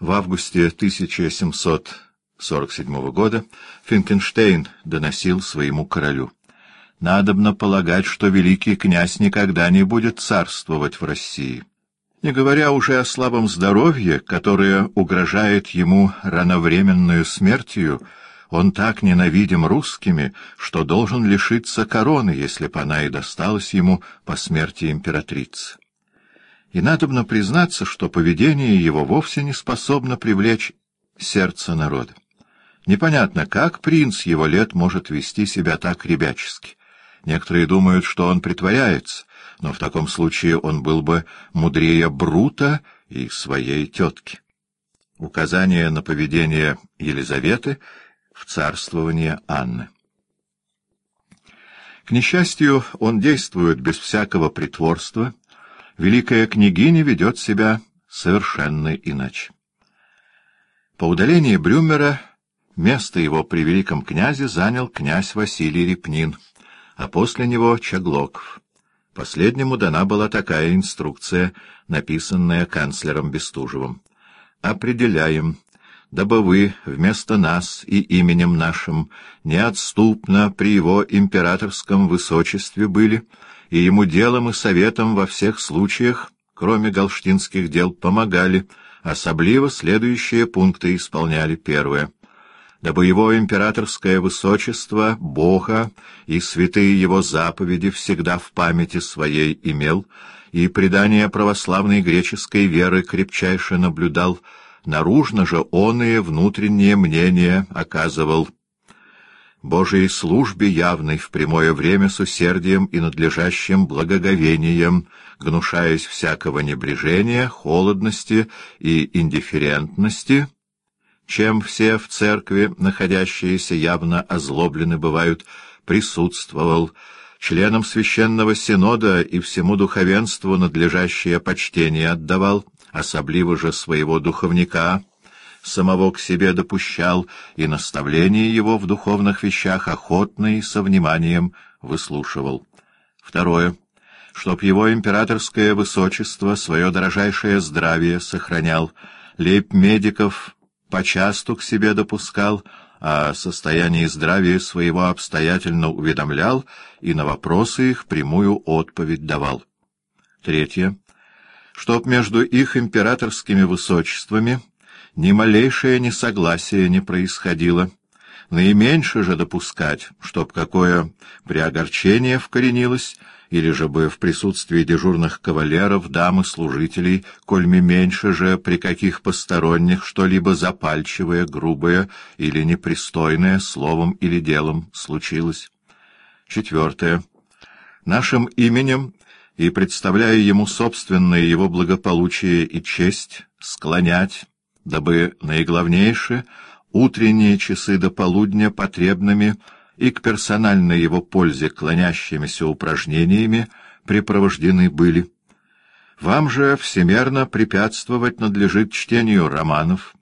В августе 1747 года Финкенштейн доносил своему королю. «Надобно полагать, что великий князь никогда не будет царствовать в России» не говоря уже о слабом здоровье, которое угрожает ему рановременную смертью, он так ненавидим русскими, что должен лишиться короны, если б она и досталась ему по смерти императрицы. И надобно признаться, что поведение его вовсе не способно привлечь сердце народа. Непонятно, как принц его лет может вести себя так ребячески. Некоторые думают, что он притворяется, но в таком случае он был бы мудрее Брута и своей тетки. Указание на поведение Елизаветы в царствование Анны. К несчастью, он действует без всякого притворства. Великая княгиня ведет себя совершенно иначе. По удалении Брюмера место его при великом князе занял князь Василий Репнин, а после него Чаглоков. Последнему дана была такая инструкция, написанная канцлером Бестужевым. «Определяем, дабы вы вместо нас и именем нашим неотступно при его императорском высочестве были, и ему делом и советом во всех случаях, кроме галштинских дел, помогали, особливо следующие пункты исполняли. Первое дабы его императорское высочество, Бога и святые его заповеди всегда в памяти своей имел, и предание православной греческой веры крепчайше наблюдал, наружно же он и внутреннее мнение оказывал Божией службе явной в прямое время с усердием и надлежащим благоговением, гнушаясь всякого небрежения, холодности и индифферентности, чем все в церкви, находящиеся явно озлоблены бывают, присутствовал, членам священного синода и всему духовенству надлежащее почтение отдавал, особливо же своего духовника, самого к себе допущал, и наставление его в духовных вещах охотно и со вниманием выслушивал. Второе. Чтоб его императорское высочество свое дорожайшее здравие сохранял, лейб-медиков почасту к себе допускал, о состоянии здравия своего обстоятельно уведомлял и на вопросы их прямую отповедь давал. Третье. Чтоб между их императорскими высочествами ни малейшее несогласие не происходило, наименьше же допускать, чтоб какое приогорчение вкоренилось, или же бы в присутствии дежурных кавалеров, дам и служителей, кольми меньше же при каких посторонних что-либо запальчивое, грубое или непристойное словом или делом случилось. Четвертое. Нашим именем и представляя ему собственное его благополучие и честь, склонять, дабы наиглавнейше утренние часы до полудня потребными — и к персональной его пользе клонящимися упражнениями припровождены были. Вам же всемерно препятствовать надлежит чтению романов,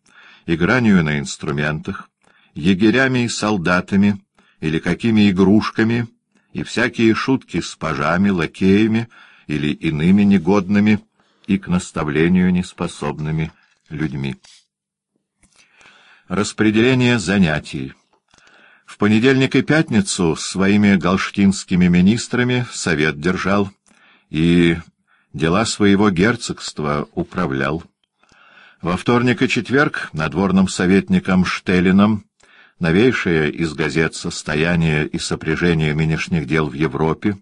игранию на инструментах, егерями и солдатами или какими игрушками и всякие шутки с пажами, лакеями или иными негодными и к наставлению неспособными людьми. Распределение занятий в понедельник и пятницу своими галштинскими министрами совет держал и дела своего герцогства управлял. Во вторник и четверг надворным советником Штелином новейшее из газет «Состояние и сопряжение нынешних дел в Европе»,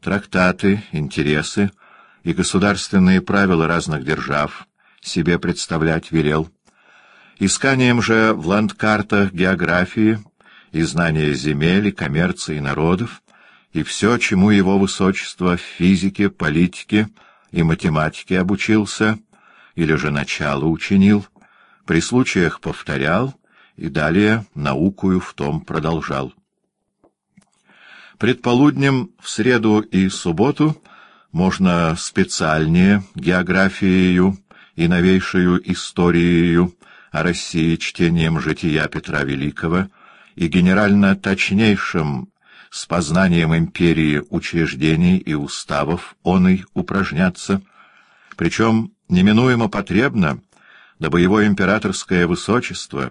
трактаты, интересы и государственные правила разных держав себе представлять велел. Исканием же в ландкартах географии — и знания земель, и коммерции народов, и все, чему его высочество в физике, политике и математике обучился, или же начало учинил, при случаях повторял и далее наукую в том продолжал. Предполуднем в среду и субботу можно специальнее географией и новейшую историей о России чтением жития Петра Великого — и генерально точнейшим с познанием империи учреждений и уставов он и упражняться, причем неминуемо потребно дабы его императорское высочество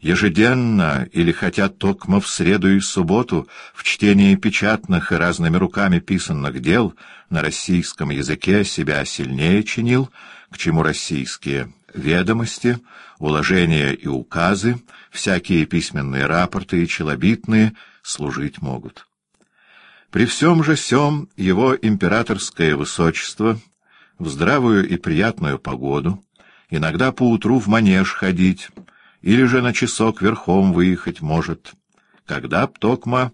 ежедневно или хотя токмо в среду и субботу в чтении печатных и разными руками писанных дел на российском языке себя сильнее чинил, к чему российские ведомости, уложения и указы, всякие письменные рапорты и челобитные служить могут. При всем же сем его императорское высочество в здравую и приятную погоду, иногда поутру в манеж ходить, или же на часок верхом выехать может, когда б токма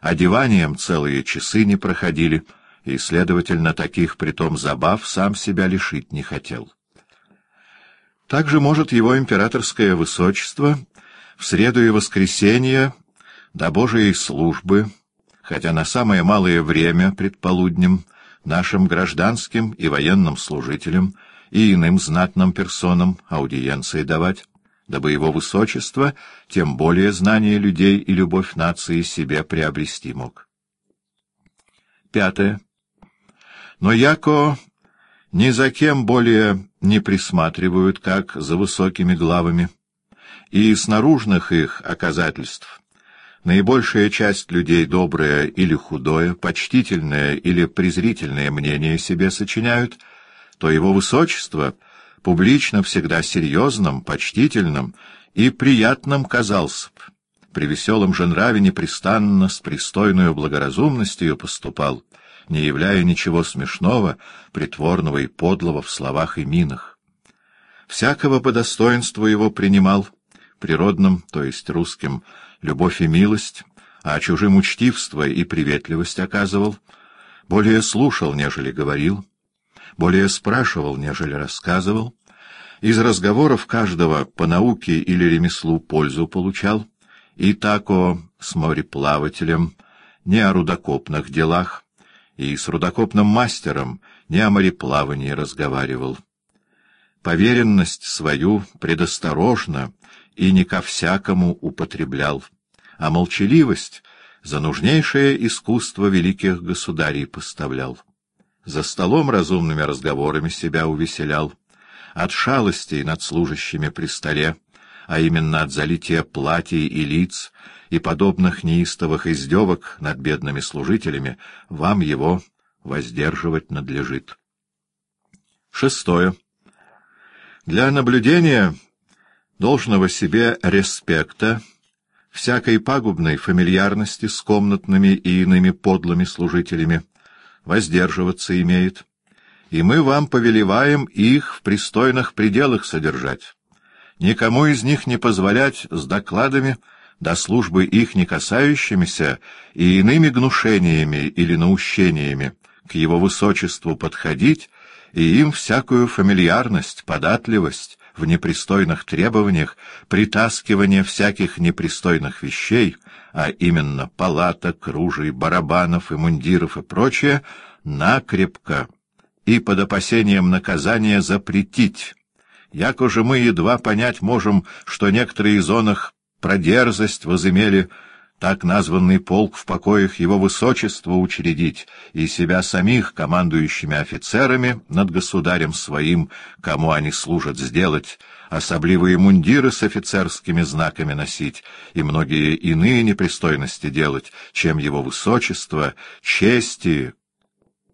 одеванием целые часы не проходили, и, следовательно, таких притом забав сам себя лишить не хотел. Также может его императорское высочество в среду и воскресенье до Божией службы, хотя на самое малое время предполуднем, нашим гражданским и военным служителям и иным знатным персонам аудиенции давать, дабы его высочество тем более знание людей и любовь нации себе приобрести мог. Пятое. Но яко ни за кем более не присматривают, как за высокими главами, и с наружных их оказательств наибольшая часть людей доброе или худое, почтительное или презрительное мнение себе сочиняют, то его высочество публично всегда серьезным, почтительным и приятным казался б. При веселом же нраве непрестанно с пристойную благоразумностью поступал, не являя ничего смешного, притворного и подлого в словах и минах. Всякого по достоинству его принимал, природным, то есть русским, любовь и милость, а чужим учтивство и приветливость оказывал, более слушал, нежели говорил, более спрашивал, нежели рассказывал, из разговоров каждого по науке или ремеслу пользу получал, и тако с мореплавателем не о рудокопных делах, и с рудокопным мастером не о мореплавании разговаривал. Поверенность свою предосторожно и не ко всякому употреблял а молчаливость за нужнейшее искусство великих государей поставлял. За столом разумными разговорами себя увеселял, от шалостей над служащими при столе, а именно от залития платьей и лиц и подобных неистовых издевок над бедными служителями, вам его воздерживать надлежит. Шестое. Для наблюдения должного себе респекта всякой пагубной фамильярности с комнатными и иными подлыми служителями воздерживаться имеет, и мы вам повелеваем их в пристойных пределах содержать, никому из них не позволять с докладами до службы их не касающимися и иными гнушениями или наущениями к его высочеству подходить и им всякую фамильярность, податливость, в непристойных требованиях притаскивание всяких непристойных вещей, а именно палаток, ружей, барабанов и мундиров и прочее, накрепко и под опасением наказания запретить. Яко же мы едва понять можем, что некоторые из онах про дерзость возымели так названный полк в покоях его высочества учредить и себя самих командующими офицерами над государем своим, кому они служат, сделать, особливые мундиры с офицерскими знаками носить и многие иные непристойности делать, чем его высочество, чести,